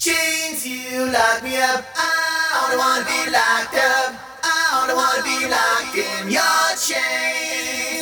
Chains, you lock me up. I don't wanna be locked up. I don't wanna be locked in your chains.